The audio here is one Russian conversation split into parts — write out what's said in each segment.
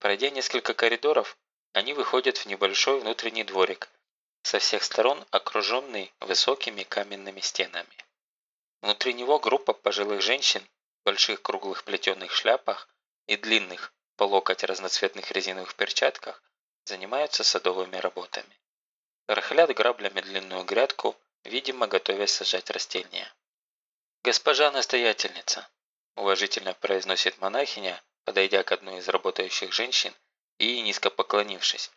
Пройдя несколько коридоров, они выходят в небольшой внутренний дворик, со всех сторон окруженный высокими каменными стенами. Внутри него группа пожилых женщин в больших круглых плетеных шляпах и длинных по локоть разноцветных резиновых перчатках занимаются садовыми работами. Рыхлят граблями длинную грядку, видимо, готовясь сажать растения. «Госпожа настоятельница», – уважительно произносит монахиня, подойдя к одной из работающих женщин и низко поклонившись.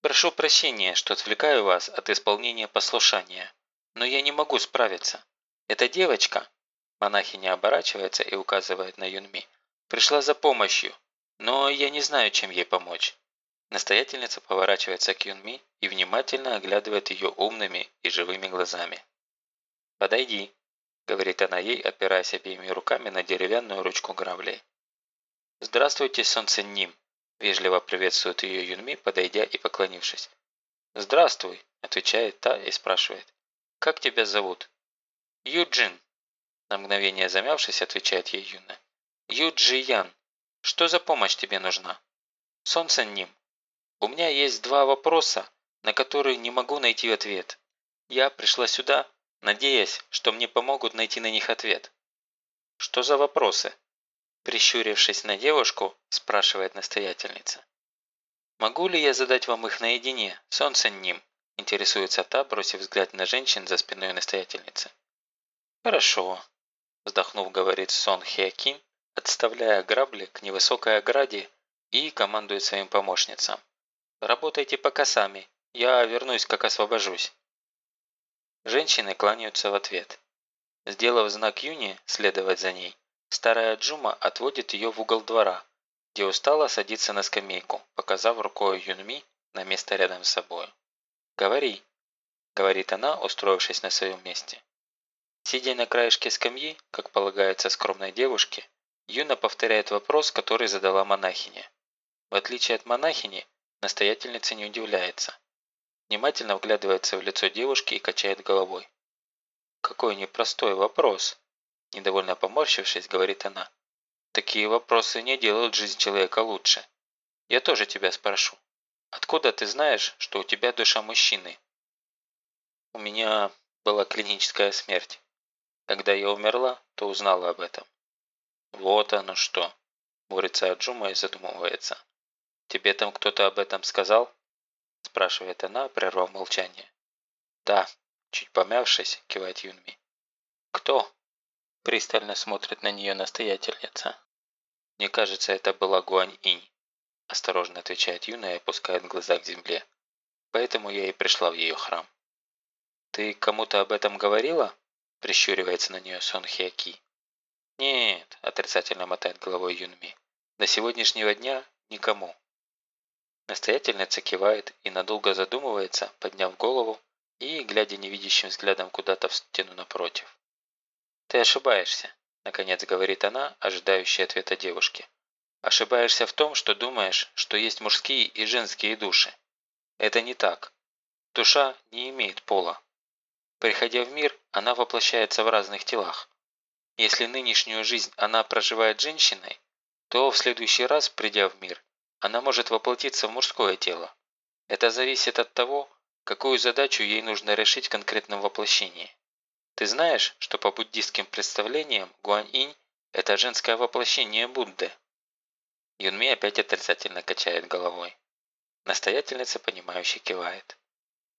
«Прошу прощения, что отвлекаю вас от исполнения послушания, но я не могу справиться. Эта девочка, монахиня оборачивается и указывает на Юнми, пришла за помощью, но я не знаю, чем ей помочь. Настоятельница поворачивается к Юнми и внимательно оглядывает ее умными и живыми глазами. «Подойди», – говорит она ей, опираясь обеими руками на деревянную ручку граблей. «Здравствуйте, солнце Ним», – вежливо приветствует ее Юнми, подойдя и поклонившись. «Здравствуй», – отвечает та и спрашивает. «Как тебя зовут?» «Юджин», – на мгновение замявшись, отвечает ей Юна. «Юджи Ян, что за помощь тебе нужна?» «Солнце Ним, у меня есть два вопроса, на которые не могу найти ответ. Я пришла сюда, надеясь, что мне помогут найти на них ответ». «Что за вопросы?» Прищурившись на девушку, спрашивает настоятельница. «Могу ли я задать вам их наедине, солнце ним?» Интересуется та, бросив взгляд на женщин за спиной настоятельницы. «Хорошо», – вздохнув, говорит Сон Хиакин, отставляя грабли к невысокой ограде и командует своим помощницам. «Работайте пока сами, я вернусь, как освобожусь». Женщины кланяются в ответ. Сделав знак Юни следовать за ней, старая Джума отводит ее в угол двора, где устало садится на скамейку, показав рукой Юнми на место рядом с собой. «Говори», – говорит она, устроившись на своем месте. Сидя на краешке скамьи, как полагается скромной девушке, Юна повторяет вопрос, который задала монахиня. В отличие от монахини, настоятельница не удивляется. Внимательно вглядывается в лицо девушки и качает головой. «Какой непростой вопрос!» Недовольно поморщившись, говорит она. «Такие вопросы не делают жизнь человека лучше. Я тоже тебя спрошу. Откуда ты знаешь, что у тебя душа мужчины?» «У меня была клиническая смерть. Когда я умерла, то узнала об этом. Вот оно что. Борется Аджума и задумывается. Тебе там кто-то об этом сказал? Спрашивает она, прервав молчание. Да, чуть помявшись, кивает Юнми. Кто? Пристально смотрит на нее настоятельница. Мне кажется, это была Гуань-инь. Осторожно отвечает Юна и опускает глаза к земле. Поэтому я и пришла в ее храм. Ты кому-то об этом говорила? Прищуривается на нее Сон Хиаки. «Нет», – отрицательно мотает головой Юнми. «До сегодняшнего дня никому». Настоятельница кивает и надолго задумывается, подняв голову и глядя невидящим взглядом куда-то в стену напротив. «Ты ошибаешься», – наконец говорит она, ожидающая ответа девушки. «Ошибаешься в том, что думаешь, что есть мужские и женские души. Это не так. Душа не имеет пола. Приходя в мир, она воплощается в разных телах. Если нынешнюю жизнь она проживает женщиной, то в следующий раз, придя в мир, она может воплотиться в мужское тело. Это зависит от того, какую задачу ей нужно решить в конкретном воплощении. Ты знаешь, что по буддистским представлениям Гуань-инь – это женское воплощение Будды? Юнми опять отрицательно качает головой. Настоятельница, понимающе кивает.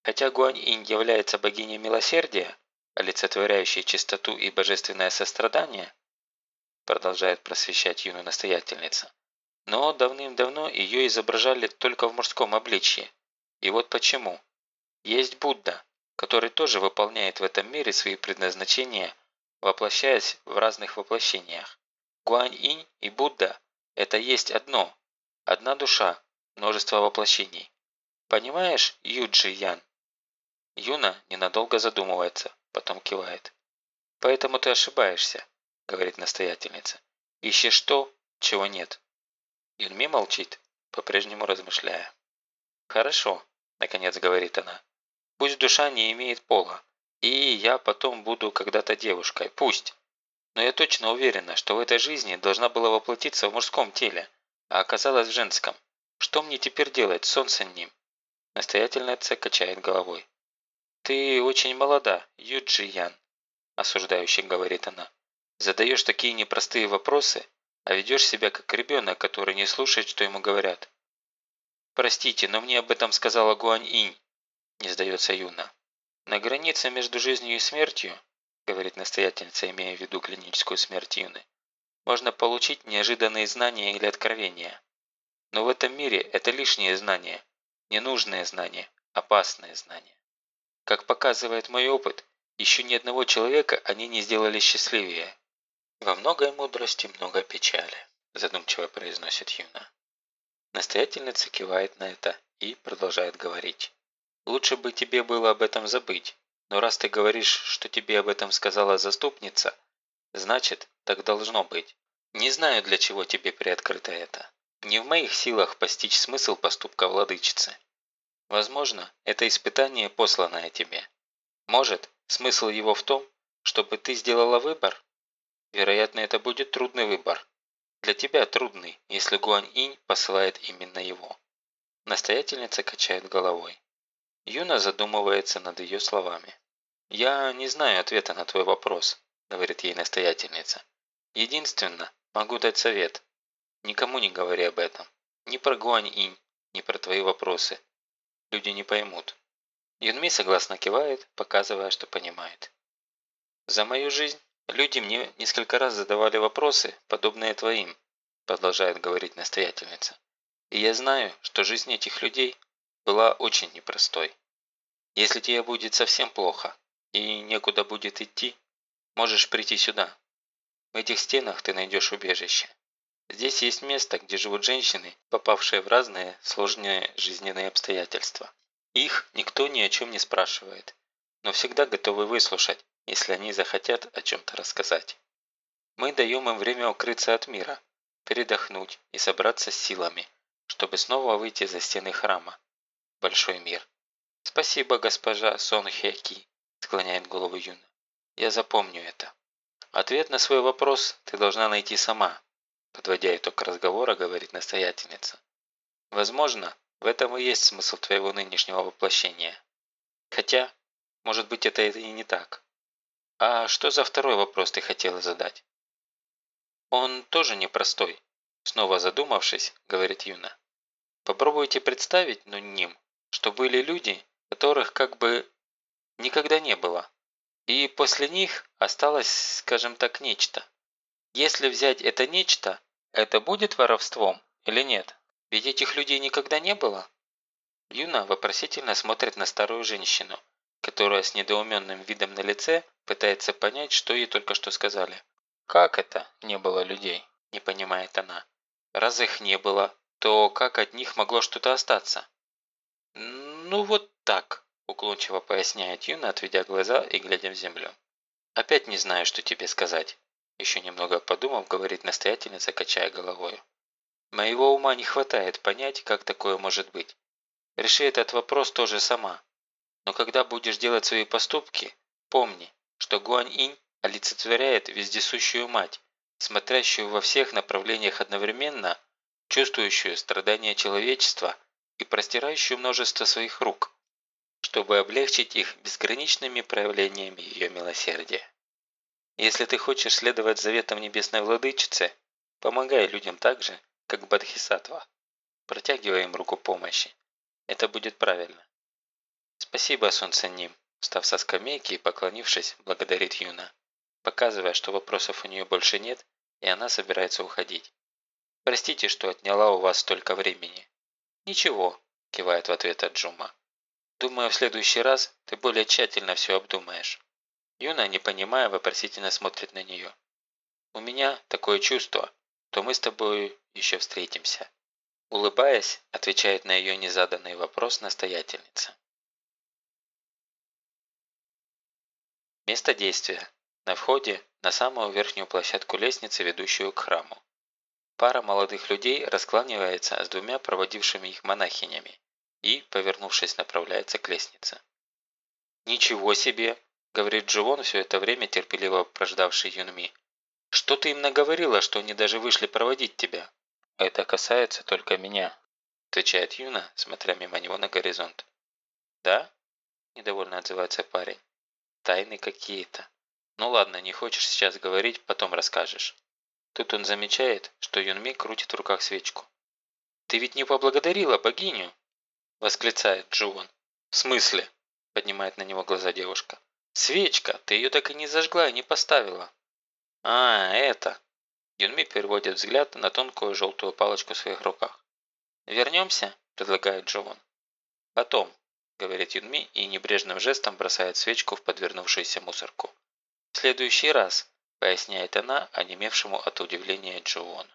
Хотя Гуань-инь является богиней милосердия, олицетворяющей чистоту и божественное сострадание, продолжает просвещать юную настоятельница, но давным-давно ее изображали только в мужском обличье. И вот почему. Есть Будда, который тоже выполняет в этом мире свои предназначения, воплощаясь в разных воплощениях. Гуань-инь и Будда – это есть одно, одна душа, множество воплощений. Понимаешь, Юджи Ян? Юна ненадолго задумывается, потом кивает. «Поэтому ты ошибаешься», – говорит настоятельница. «Ищешь то, чего нет». Юнми молчит, по-прежнему размышляя. «Хорошо», – наконец говорит она. «Пусть душа не имеет пола, и я потом буду когда-то девушкой, пусть. Но я точно уверена, что в этой жизни должна была воплотиться в мужском теле, а оказалась в женском. Что мне теперь делать, солнце ним?» Настоятельница качает головой. «Ты очень молода, Юджи Ян», – осуждающе говорит она. «Задаешь такие непростые вопросы, а ведешь себя как ребенок, который не слушает, что ему говорят». «Простите, но мне об этом сказала Гуань Инь», – не сдается Юна. «На границе между жизнью и смертью», – говорит настоятельница, имея в виду клиническую смерть Юны, «можно получить неожиданные знания или откровения. Но в этом мире это лишние знания, ненужные знания, опасные знания. Как показывает мой опыт, еще ни одного человека они не сделали счастливее. Во многой мудрости много печали, задумчиво произносит Юна. Настоятельница кивает на это и продолжает говорить. Лучше бы тебе было об этом забыть, но раз ты говоришь, что тебе об этом сказала заступница, значит, так должно быть. Не знаю, для чего тебе приоткрыто это. Не в моих силах постичь смысл поступка владычицы. Возможно, это испытание, посланное тебе. Может, смысл его в том, чтобы ты сделала выбор? Вероятно, это будет трудный выбор. Для тебя трудный, если Гуань-инь посылает именно его. Настоятельница качает головой. Юна задумывается над ее словами. «Я не знаю ответа на твой вопрос», – говорит ей настоятельница. «Единственно, могу дать совет. Никому не говори об этом. Ни про Гуань-инь, ни про твои вопросы люди не поймут. Юнми согласно кивает, показывая, что понимает. За мою жизнь люди мне несколько раз задавали вопросы, подобные твоим, продолжает говорить настоятельница. И я знаю, что жизнь этих людей была очень непростой. Если тебе будет совсем плохо и некуда будет идти, можешь прийти сюда. В этих стенах ты найдешь убежище. Здесь есть место, где живут женщины, попавшие в разные сложные жизненные обстоятельства. Их никто ни о чем не спрашивает, но всегда готовы выслушать, если они захотят о чем-то рассказать. Мы даем им время укрыться от мира, передохнуть и собраться с силами, чтобы снова выйти за стены храма. Большой мир. Спасибо, госпожа Сон Хеки, склоняет голову Юна. Я запомню это. Ответ на свой вопрос ты должна найти сама, Подводя итог разговора, говорит настоятельница. Возможно, в этом и есть смысл твоего нынешнего воплощения. Хотя, может быть, это и не так. А что за второй вопрос ты хотела задать? Он тоже непростой. Снова задумавшись, говорит Юна. Попробуйте представить, но ним, что были люди, которых как бы никогда не было. И после них осталось, скажем так, нечто. Если взять это нечто это будет воровством или нет? Ведь этих людей никогда не было. Юна вопросительно смотрит на старую женщину, которая с недоуменным видом на лице пытается понять, что ей только что сказали. «Как это не было людей?» – не понимает она. «Раз их не было, то как от них могло что-то остаться?» «Ну вот так», – уклончиво поясняет Юна, отведя глаза и глядя в землю. «Опять не знаю, что тебе сказать. Еще немного подумав, говорит настоятельница, качая головой. Моего ума не хватает понять, как такое может быть. Реши этот вопрос тоже сама. Но когда будешь делать свои поступки, помни, что Гуань-инь олицетворяет вездесущую мать, смотрящую во всех направлениях одновременно, чувствующую страдания человечества и простирающую множество своих рук, чтобы облегчить их безграничными проявлениями ее милосердия. Если ты хочешь следовать заветам Небесной Владычицы, помогай людям так же, как Бадхисатва. Протягивай им руку помощи. Это будет правильно. Спасибо, Солнце Ним, встав со скамейки и поклонившись, благодарит Юна, показывая, что вопросов у нее больше нет, и она собирается уходить. Простите, что отняла у вас столько времени. Ничего, кивает в ответ Аджума. Думаю, в следующий раз ты более тщательно все обдумаешь. Юна, не понимая, вопросительно смотрит на нее. «У меня такое чувство, то мы с тобой еще встретимся». Улыбаясь, отвечает на ее незаданный вопрос настоятельница. Место действия. На входе на самую верхнюю площадку лестницы, ведущую к храму. Пара молодых людей раскланивается с двумя проводившими их монахинями и, повернувшись, направляется к лестнице. «Ничего себе!» говорит Дживон, все это время терпеливо прождавший Юнми. «Что ты им наговорила, что они даже вышли проводить тебя?» «Это касается только меня», – отвечает Юна, смотря мимо него на горизонт. «Да?» – недовольно отзывается парень. «Тайны какие-то. Ну ладно, не хочешь сейчас говорить, потом расскажешь». Тут он замечает, что Юнми крутит в руках свечку. «Ты ведь не поблагодарила богиню?» – восклицает Джуон. «В смысле?» – поднимает на него глаза девушка. «Свечка! Ты ее так и не зажгла и не поставила!» «А, это!» Юнми переводит взгляд на тонкую желтую палочку в своих руках. «Вернемся?» – предлагает Джован. «Потом», – говорит Юнми и небрежным жестом бросает свечку в подвернувшуюся мусорку. «В следующий раз», – поясняет она онемевшему от удивления Джоуону.